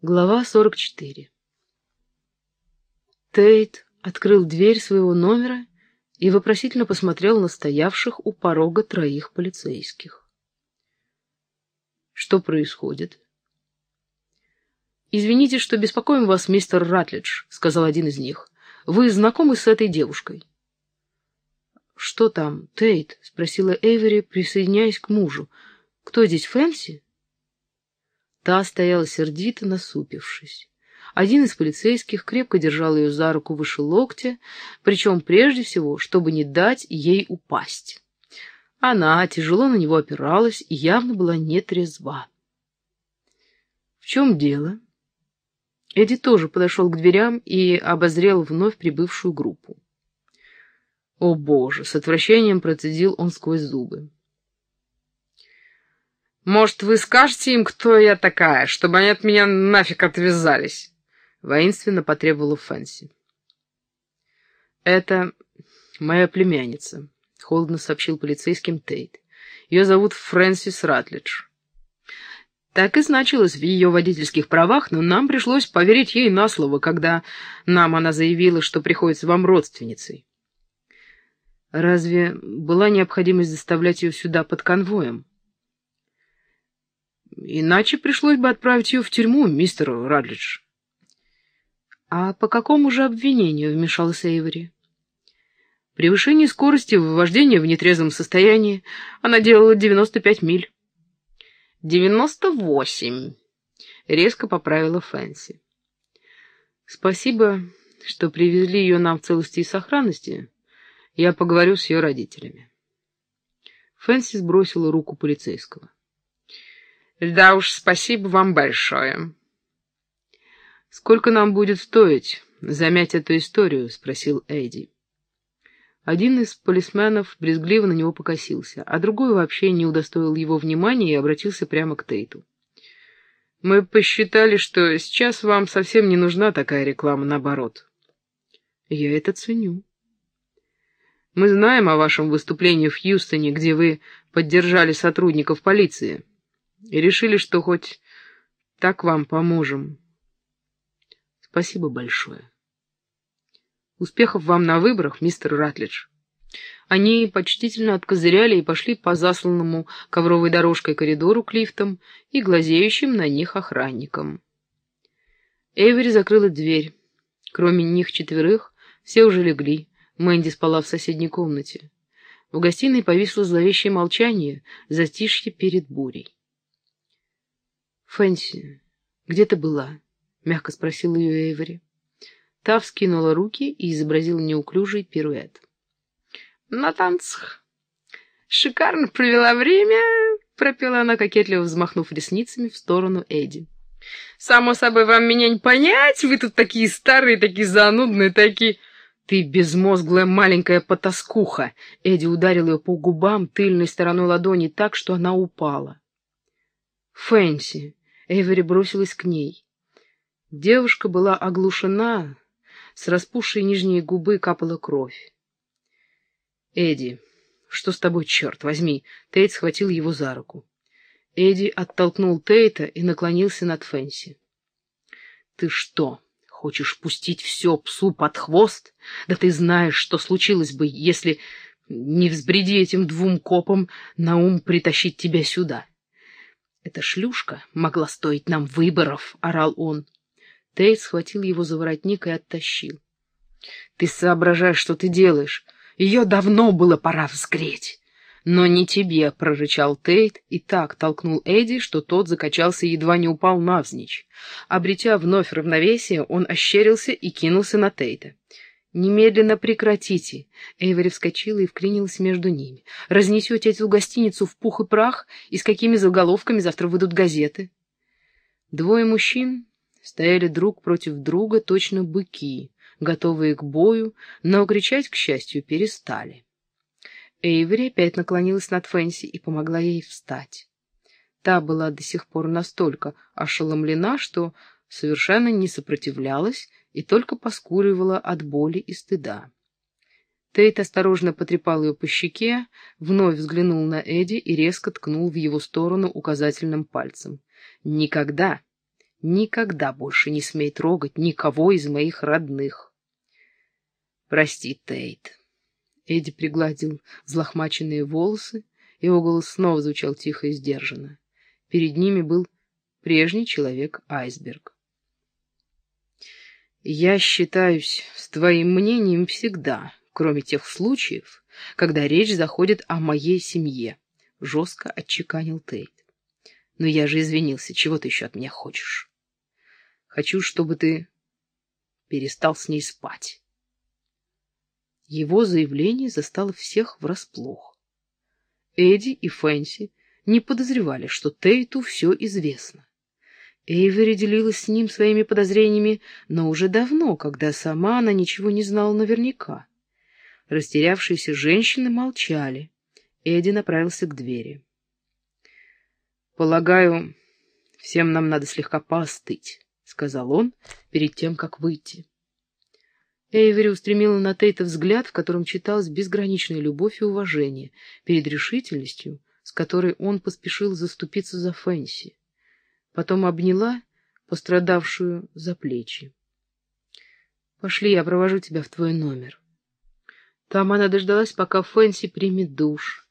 Глава 44 Тейт открыл дверь своего номера и вопросительно посмотрел на стоявших у порога троих полицейских. «Что происходит?» «Извините, что беспокоим вас, мистер Ратлидж», — сказал один из них. «Вы знакомы с этой девушкой?» «Что там, Тейт?» — спросила Эйвери, присоединяясь к мужу. «Кто здесь, Фэнси?» Та стояла сердито, насупившись. Один из полицейских крепко держал ее за руку выше локтя, причем прежде всего, чтобы не дать ей упасть. Она тяжело на него опиралась и явно была нетрезва. «В чем дело?» Эдди тоже подошел к дверям и обозрел вновь прибывшую группу. «О, Боже!» — с отвращением процедил он сквозь зубы. Может, вы скажете им, кто я такая, чтобы они от меня нафиг отвязались?» Воинственно потребовала Фэнси. «Это моя племянница», — холодно сообщил полицейским Тейт. «Ее зовут Фрэнсис Ратлидж». Так и значилось в ее водительских правах, но нам пришлось поверить ей на слово, когда нам она заявила, что приходится вам родственницей. Разве была необходимость доставлять ее сюда под конвоем? Иначе пришлось бы отправить ее в тюрьму, мистер Радлидж. — А по какому же обвинению вмешалась Эйвори? — Превышение скорости, вождение в нетрезвом состоянии. Она делала 95 миль. — Девяносто восемь, — резко поправила Фэнси. — Спасибо, что привезли ее нам в целости и сохранности. Я поговорю с ее родителями. Фэнси сбросила руку полицейского. Да уж, спасибо вам большое. Сколько нам будет стоить замять эту историю? Спросил Эдди. Один из полисменов брезгливо на него покосился, а другой вообще не удостоил его внимания и обратился прямо к Тейту. Мы посчитали, что сейчас вам совсем не нужна такая реклама, наоборот. Я это ценю. Мы знаем о вашем выступлении в Хьюстоне, где вы поддержали сотрудников полиции и решили, что хоть так вам поможем. Спасибо большое. Успехов вам на выборах, мистер Ратлидж. Они почтительно откозыряли и пошли по засланному ковровой дорожкой коридору к лифтам и глазеющим на них охранникам. Эйвери закрыла дверь. Кроме них четверых, все уже легли. Мэнди спала в соседней комнате. В гостиной повисло зловещее молчание, затишье перед бурей. «Фэнси, где ты была?» — мягко спросил ее Эйвори. Та вскинула руки и изобразила неуклюжий пируэт. «На танцах. Шикарно провела время», — пропела она, кокетливо взмахнув ресницами в сторону Эдди. «Само собой, вам меня не понять, вы тут такие старые, такие занудные, такие...» «Ты безмозглая маленькая потаскуха!» Эдди ударил ее по губам тыльной стороной ладони так, что она упала. «Фэнси, Эйвери бросилась к ней. Девушка была оглушена, с распухшей нижней губы капала кровь. «Эдди, что с тобой, черт возьми?» Тейт схватил его за руку. Эдди оттолкнул Тейта и наклонился над Фэнси. «Ты что, хочешь пустить все псу под хвост? Да ты знаешь, что случилось бы, если не взбреди этим двум копам на ум притащить тебя сюда». «Эта шлюшка могла стоить нам выборов», — орал он. Тейт схватил его за воротник и оттащил. «Ты соображаешь, что ты делаешь? Ее давно было пора взгреть». «Но не тебе», — прорычал Тейт и так толкнул Эдди, что тот закачался и едва не упал навзничь. Обретя вновь равновесие, он ощерился и кинулся на Тейта. «Немедленно прекратите!» Эйвери вскочила и вклинилась между ними. «Разнесете эту гостиницу в пух и прах, и с какими заголовками завтра выйдут газеты?» Двое мужчин стояли друг против друга, точно быки, готовые к бою, но кричать, к счастью, перестали. Эйвери опять наклонилась над Фэнси и помогла ей встать. Та была до сих пор настолько ошеломлена, что совершенно не сопротивлялась и только поскуривала от боли и стыда. Тейт осторожно потрепал ее по щеке, вновь взглянул на Эдди и резко ткнул в его сторону указательным пальцем. «Никогда, никогда больше не смей трогать никого из моих родных. Прости, Тейт. Эдди пригладил взлохмаченные волосы, его голос снова звучал тихо и сдержанно. Перед ними был прежний человек-айсберг. «Я считаюсь с твоим мнением всегда, кроме тех случаев, когда речь заходит о моей семье», — жестко отчеканил Тейт. «Но я же извинился, чего ты еще от меня хочешь? Хочу, чтобы ты перестал с ней спать». Его заявление застало всех врасплох. Эдди и Фэнси не подозревали, что Тейту все известно. Эйвери делилась с ним своими подозрениями, но уже давно, когда сама она ничего не знала наверняка. Растерявшиеся женщины молчали. Эдди направился к двери. «Полагаю, всем нам надо слегка поостыть», — сказал он перед тем, как выйти. Эйвери устремила на Тейта взгляд, в котором читалась безграничная любовь и уважение перед решительностью, с которой он поспешил заступиться за Фэнси. Потом обняла пострадавшую за плечи. «Пошли, я провожу тебя в твой номер». Там она дождалась, пока Фэнси примет душ.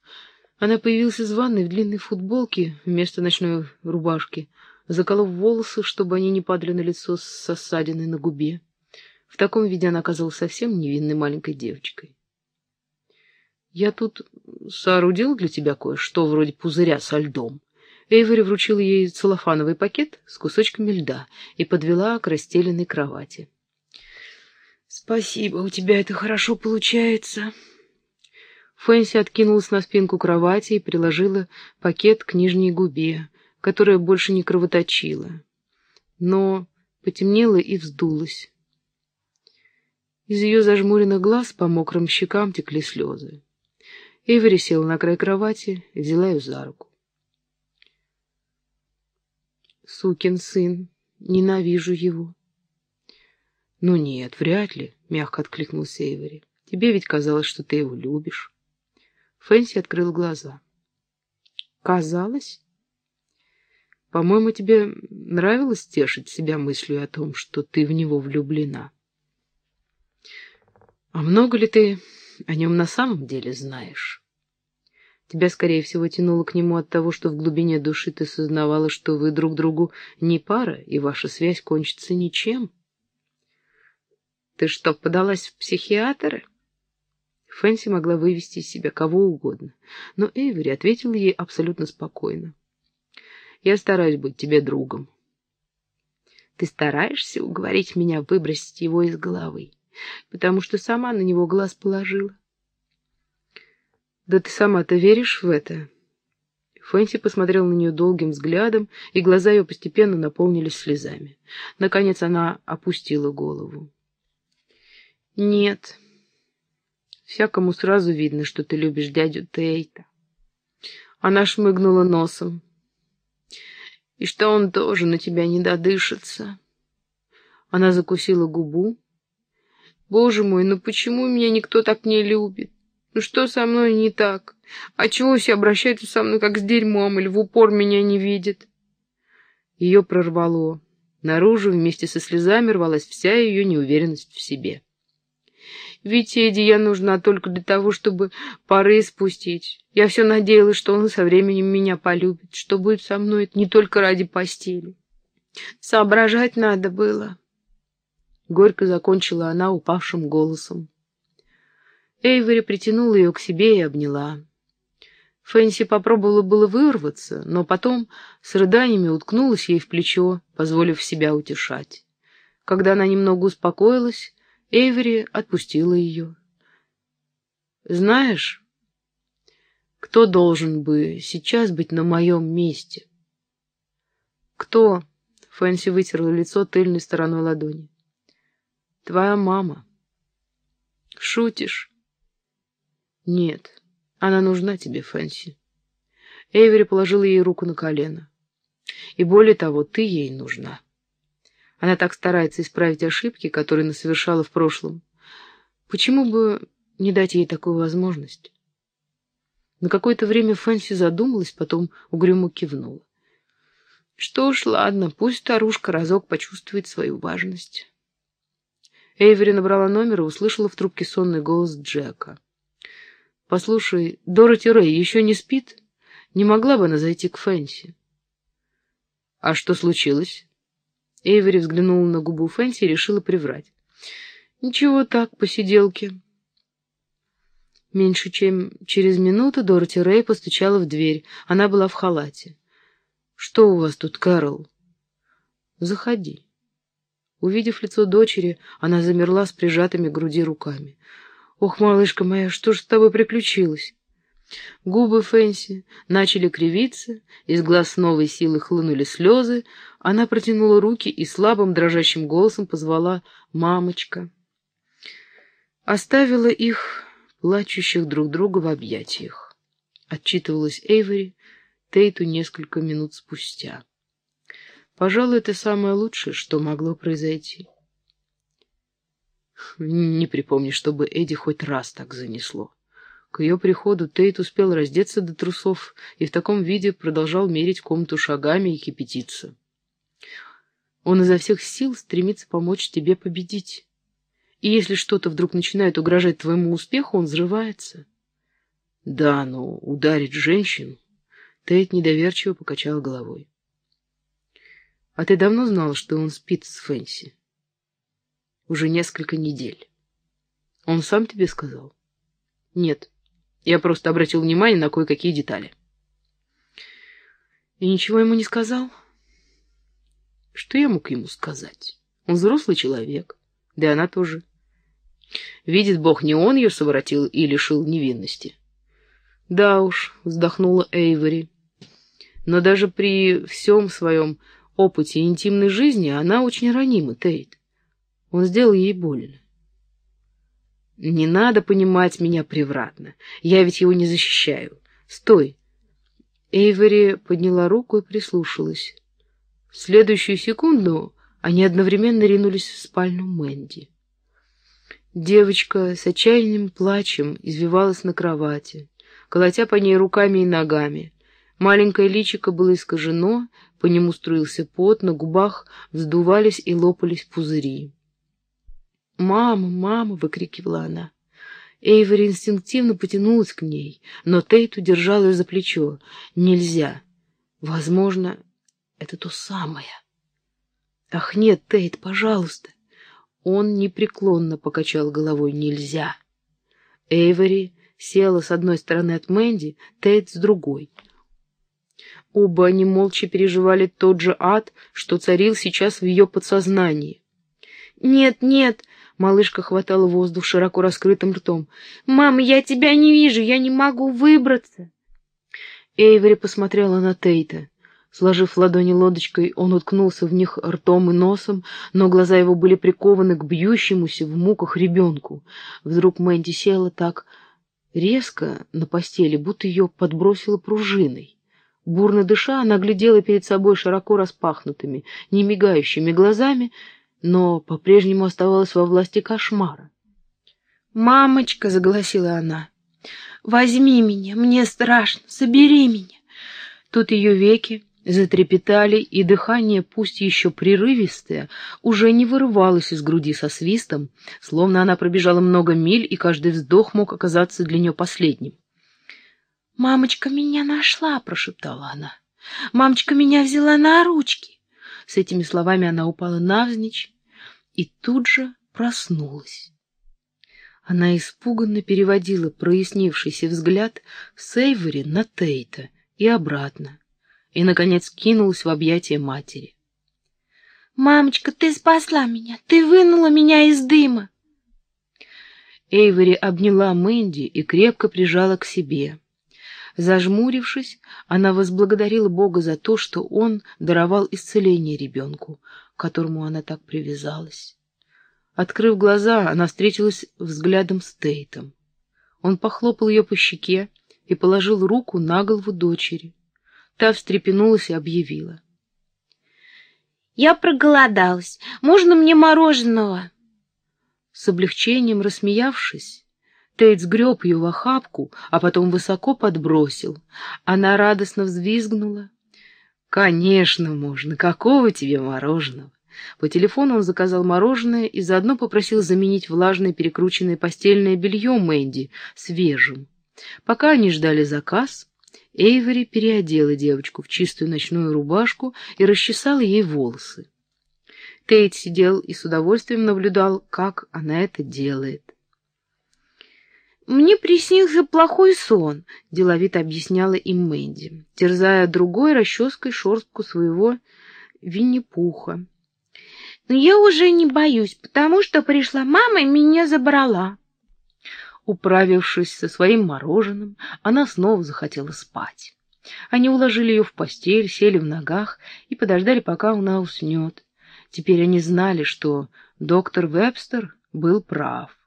Она появилась из ванной в длинной футболке вместо ночной рубашки, заколов волосы, чтобы они не падали на лицо с осадиной на губе. В таком виде она оказалась совсем невинной маленькой девочкой. «Я тут соорудил для тебя кое-что вроде пузыря со льдом». Эйвори вручил ей целлофановый пакет с кусочками льда и подвела к расстеленной кровати. «Спасибо, у тебя это хорошо получается». Фэнси откинулась на спинку кровати и приложила пакет к нижней губе, которая больше не кровоточила, но потемнела и вздулась. Из ее зажмуренных глаз по мокрым щекам текли слезы. Эйвери села на край кровати и взяла ее за руку. «Сукин сын, ненавижу его». «Ну нет, вряд ли», — мягко откликнулся Эйвери. «Тебе ведь казалось, что ты его любишь». Фэнси открыл глаза. «Казалось?» «По-моему, тебе нравилось тешить себя мыслью о том, что ты в него влюблена». А много ли ты о нем на самом деле знаешь? Тебя, скорее всего, тянуло к нему от того, что в глубине души ты сознавала, что вы друг другу не пара, и ваша связь кончится ничем. Ты что, подалась в психиатры? Фэнси могла вывести из себя кого угодно, но Эйвери ответил ей абсолютно спокойно. «Я стараюсь быть тебе другом». «Ты стараешься уговорить меня выбросить его из головы?» потому что сама на него глаз положила. «Да ты сама-то веришь в это?» Фэнси посмотрел на нее долгим взглядом, и глаза ее постепенно наполнились слезами. Наконец она опустила голову. «Нет. Всякому сразу видно, что ты любишь дядю Тейта». Она шмыгнула носом. «И что он тоже на тебя не додышится». Она закусила губу, Боже мой, ну почему меня никто так не любит? Ну что со мной не так? А чего все обращаются со мной как с дерьмом или в упор меня не видят? Ее прорвало. Наружу вместе со слезами рвалась вся ее неуверенность в себе. Ведь Эдди я нужна только для того, чтобы пары спустить. Я все надеялась, что он со временем меня полюбит, что будет со мной не только ради постели. Соображать надо было. Горько закончила она упавшим голосом. Эйвери притянула ее к себе и обняла. Фэнси попробовала было вырваться, но потом с рыданиями уткнулась ей в плечо, позволив себя утешать. Когда она немного успокоилась, Эйвери отпустила ее. «Знаешь, кто должен бы сейчас быть на моем месте?» «Кто?» — Фэнси вытерла лицо тыльной стороной ладони. Твоя мама. Шутишь? Нет, она нужна тебе, Фэнси. Эйвери положила ей руку на колено. И более того, ты ей нужна. Она так старается исправить ошибки, которые она совершала в прошлом. Почему бы не дать ей такую возможность? На какое-то время Фэнси задумалась, потом угрюмо кивнула. Что ж, ладно, пусть старушка разок почувствует свою важность. Эйвери набрала номер и услышала в трубке сонный голос Джека. «Послушай, Дороти Рэй еще не спит? Не могла бы она зайти к Фэнси?» «А что случилось?» Эйвери взглянула на губу Фэнси и решила приврать. «Ничего так, посиделки». Меньше чем через минуту Дороти Рэй постучала в дверь. Она была в халате. «Что у вас тут, Кэрол?» «Заходи». Увидев лицо дочери, она замерла с прижатыми к груди руками. «Ох, малышка моя, что ж с тобой приключилось?» Губы Фэнси начали кривиться, из глаз новой силой хлынули слезы. Она протянула руки и слабым дрожащим голосом позвала «мамочка». Оставила их, плачущих друг друга в объятиях. Отчитывалась Эйвори, Тейту несколько минут спустя. Пожалуй, это самое лучшее, что могло произойти. Не припомню, чтобы Эдди хоть раз так занесло. К ее приходу Тейт успел раздеться до трусов и в таком виде продолжал мерить комнату шагами и кипятиться. Он изо всех сил стремится помочь тебе победить. И если что-то вдруг начинает угрожать твоему успеху, он взрывается. Да, но ударить женщину Тейт недоверчиво покачал головой. «А ты давно знал, что он спит с Фэнси?» «Уже несколько недель». «Он сам тебе сказал?» «Нет, я просто обратил внимание на кое-какие детали». «И ничего ему не сказал?» «Что я мог ему сказать? Он взрослый человек, да и она тоже. Видит Бог, не он ее совратил и лишил невинности». «Да уж», — вздохнула Эйвори, но даже при всем своем опыте интимной жизни она очень ранима, Тейт. Он сделал ей больно. Не надо понимать меня превратно. Я ведь его не защищаю. Стой. Эйвери подняла руку и прислушалась. В следующую секунду они одновременно ринулись в спальню Мэнди. Девочка с отчаянным плачем извивалась на кровати, колотя по ней руками и ногами. Маленькое личико было искажено, по нему струился пот, на губах вздувались и лопались пузыри. «Мама, мама!» — выкрикивала она. Эйвери инстинктивно потянулась к ней, но Тейт удержал ее за плечо. «Нельзя. Возможно, это то самое». «Ах нет, Тейт, пожалуйста!» Он непреклонно покачал головой. «Нельзя». Эйвери села с одной стороны от Мэнди, Тейт с другой — Оба они молча переживали тот же ад, что царил сейчас в ее подсознании. «Нет, нет!» — малышка хватала воздух широко раскрытым ртом. «Мама, я тебя не вижу, я не могу выбраться!» Эйвери посмотрела на Тейта. Сложив ладони лодочкой, он уткнулся в них ртом и носом, но глаза его были прикованы к бьющемуся в муках ребенку. Вдруг Мэнди села так резко на постели, будто ее подбросило пружиной. Бурно дыша, она глядела перед собой широко распахнутыми, не мигающими глазами, но по-прежнему оставалась во власти кошмара. «Мамочка!» — загласила она. «Возьми меня, мне страшно, собери меня!» Тут ее веки затрепетали, и дыхание, пусть еще прерывистое, уже не вырывалось из груди со свистом, словно она пробежала много миль, и каждый вздох мог оказаться для нее последним. «Мамочка меня нашла!» — прошептала она. «Мамочка меня взяла на ручки!» С этими словами она упала навзничь и тут же проснулась. Она испуганно переводила прояснившийся взгляд с Эйвори на Тейта и обратно, и, наконец, кинулась в объятия матери. «Мамочка, ты спасла меня! Ты вынула меня из дыма!» Эйвори обняла Мэнди и крепко прижала к себе. Зажмурившись, она возблагодарила Бога за то, что Он даровал исцеление ребенку, к которому она так привязалась. Открыв глаза, она встретилась взглядом с Тейтом. Он похлопал ее по щеке и положил руку на голову дочери. Та встрепенулась и объявила. «Я проголодалась. Можно мне мороженого?» С облегчением рассмеявшись, Тейт сгреб ее в охапку, а потом высоко подбросил. Она радостно взвизгнула, «Конечно можно. Какого тебе мороженого?» По телефону он заказал мороженое и заодно попросил заменить влажное перекрученное постельное белье Мэнди свежим. Пока они ждали заказ, Эйвори переодела девочку в чистую ночную рубашку и расчесала ей волосы. Тейт сидел и с удовольствием наблюдал, как она это делает. «Мне приснился плохой сон», — деловито объясняла им Мэнди, терзая другой расческой шерстку своего Винни-Пуха. «Но я уже не боюсь, потому что пришла мама и меня забрала». Управившись со своим мороженым, она снова захотела спать. Они уложили ее в постель, сели в ногах и подождали, пока она уснет. Теперь они знали, что доктор Вебстер был прав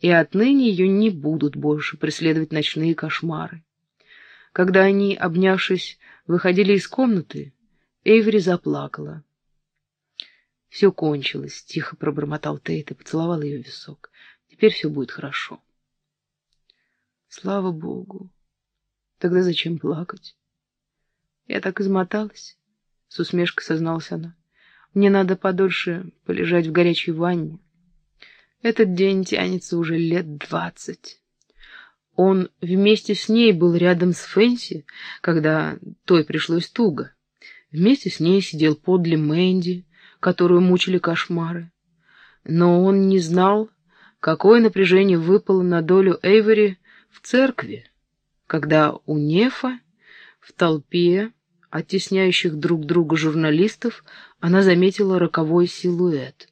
и отныне ее не будут больше преследовать ночные кошмары. Когда они, обнявшись, выходили из комнаты, Эйвери заплакала. «Все кончилось», — тихо пробормотал Тейт и поцеловал ее в висок. «Теперь все будет хорошо». «Слава Богу! Тогда зачем плакать?» «Я так измоталась», — с усмешкой созналась она. «Мне надо подольше полежать в горячей ванне». Этот день тянется уже лет двадцать. Он вместе с ней был рядом с Фэнси, когда той пришлось туго. Вместе с ней сидел подле Мэнди, которую мучили кошмары. Но он не знал, какое напряжение выпало на долю Эйвори в церкви, когда у Нефа в толпе оттесняющих друг друга журналистов она заметила роковой силуэт —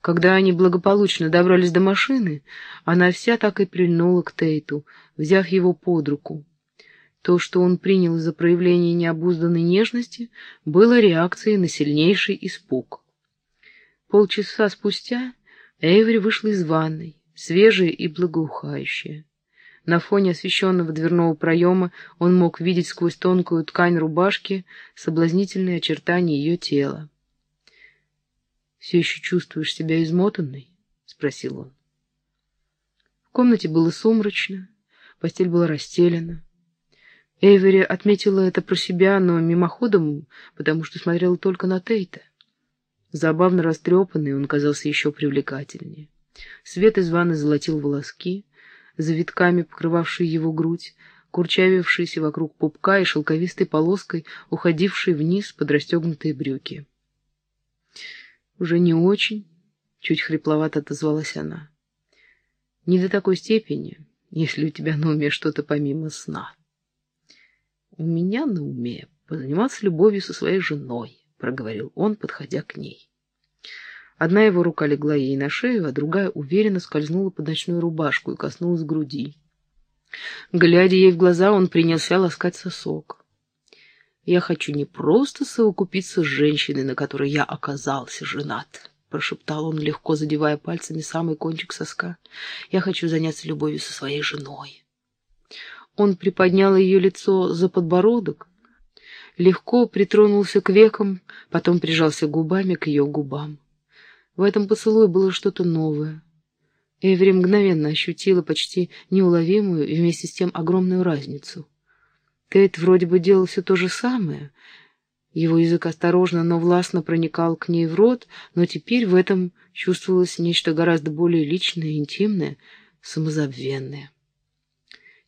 когда они благополучно добрались до машины, она вся так и прильнула к Тейту, взяв его под руку. То, что он принял за проявление необузданной нежности, было реакцией на сильнейший испуг. Полчаса спустя Эйвери вышла из ванной, свежая и благоухающая. На фоне освещенного дверного проема он мог видеть сквозь тонкую ткань рубашки соблазнительные очертания ее тела. «Все еще чувствуешь себя измотанной?» — спросил он. В комнате было сумрачно, постель была расстелена. Эйвери отметила это про себя, но мимоходом, потому что смотрела только на Тейта. Забавно растрепанный, он казался еще привлекательнее. Свет из ванны золотил волоски, завитками покрывавшие его грудь, курчавившиеся вокруг пупка и шелковистой полоской, уходившей вниз под расстегнутые брюки. «Уже не очень», — чуть хрипловато отозвалась она. «Не до такой степени, если у тебя на уме что-то помимо сна». «У меня на уме позаниматься любовью со своей женой», — проговорил он, подходя к ней. Одна его рука легла ей на шею, а другая уверенно скользнула под ночную рубашку и коснулась груди. Глядя ей в глаза, он принялся ласкать сосок. Я хочу не просто совокупиться с женщиной, на которой я оказался женат, — прошептал он, легко задевая пальцами самый кончик соска. Я хочу заняться любовью со своей женой. Он приподнял ее лицо за подбородок, легко притронулся к векам, потом прижался губами к ее губам. В этом поцелуе было что-то новое. Эври мгновенно ощутила почти неуловимую и вместе с тем огромную разницу — Кейт вроде бы делал все то же самое. Его язык осторожно, но властно проникал к ней в рот, но теперь в этом чувствовалось нечто гораздо более личное, интимное, самозабвенное.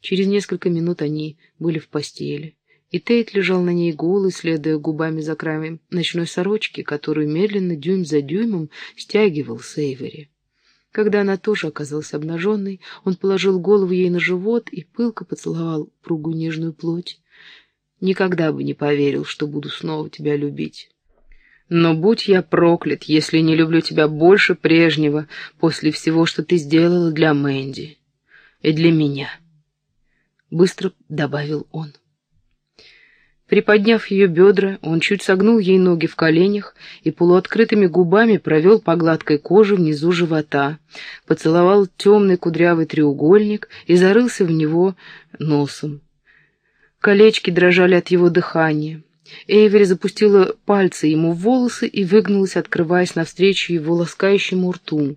Через несколько минут они были в постели, и Тейт лежал на ней голый, следуя губами за краем ночной сорочки, которую медленно, дюйм за дюймом, стягивал Сейвери. Когда она тоже оказалась обнаженной, он положил голову ей на живот и пылко поцеловал пругу нежную плоть. «Никогда бы не поверил, что буду снова тебя любить. Но будь я проклят, если не люблю тебя больше прежнего после всего, что ты сделала для Мэнди и для меня», — быстро добавил он. Приподняв ее бедра, он чуть согнул ей ноги в коленях и полуоткрытыми губами провел по гладкой коже внизу живота, поцеловал темный кудрявый треугольник и зарылся в него носом. Колечки дрожали от его дыхания. Эйвери запустила пальцы ему в волосы и выгнулась, открываясь навстречу его ласкающему рту.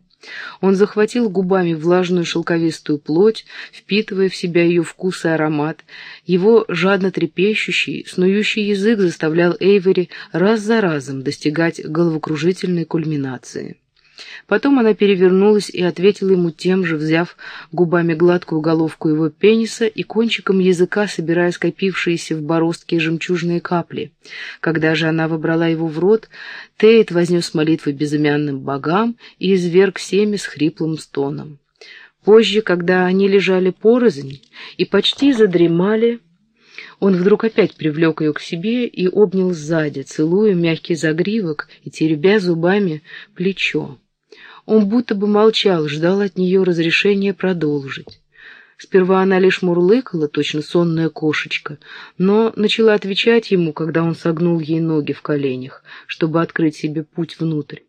Он захватил губами влажную шелковистую плоть, впитывая в себя ее вкус и аромат. Его жадно трепещущий, снующий язык заставлял Эйвери раз за разом достигать головокружительной кульминации. Потом она перевернулась и ответила ему тем же, взяв губами гладкую головку его пениса и кончиком языка собирая скопившиеся в бороздке жемчужные капли. Когда же она вобрала его в рот, Тейт вознес молитвы безымянным богам и изверг семя с хриплым стоном. Позже, когда они лежали порознь и почти задремали, он вдруг опять привлек ее к себе и обнял сзади, целуя мягкий загривок и теребя зубами плечо. Он будто бы молчал, ждал от нее разрешения продолжить. Сперва она лишь мурлыкала, точно сонная кошечка, но начала отвечать ему, когда он согнул ей ноги в коленях, чтобы открыть себе путь внутрь.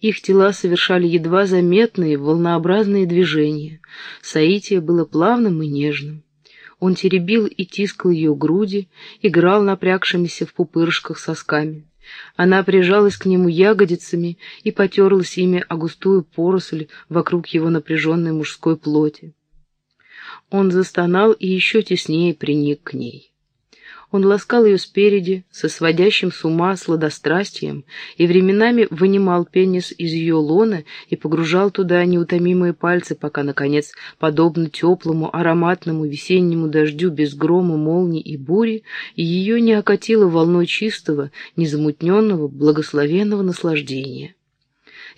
Их тела совершали едва заметные волнообразные движения. Соитие было плавным и нежным. Он теребил и тискал ее груди, играл напрягшимися в пупырышках сосками. Она прижалась к нему ягодицами и потерлась ими о густую поросль вокруг его напряженной мужской плоти. Он застонал и еще теснее приник к ней. Он ласкал ее спереди, со сводящим с ума сладострастием, и временами вынимал пенис из ее лона и погружал туда неутомимые пальцы, пока, наконец, подобно теплому, ароматному весеннему дождю без грома, молний и бури, ее не окатило волной чистого, незамутненного, благословенного наслаждения.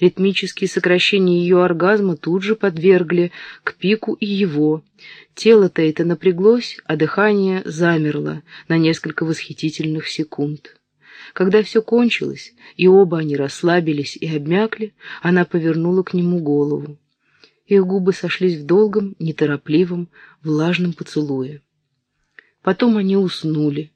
Ритмические сокращения ее оргазма тут же подвергли к пику и его. Тело Тейта напряглось, а дыхание замерло на несколько восхитительных секунд. Когда все кончилось, и оба они расслабились и обмякли, она повернула к нему голову. Их губы сошлись в долгом, неторопливом, влажном поцелуе. Потом они уснули,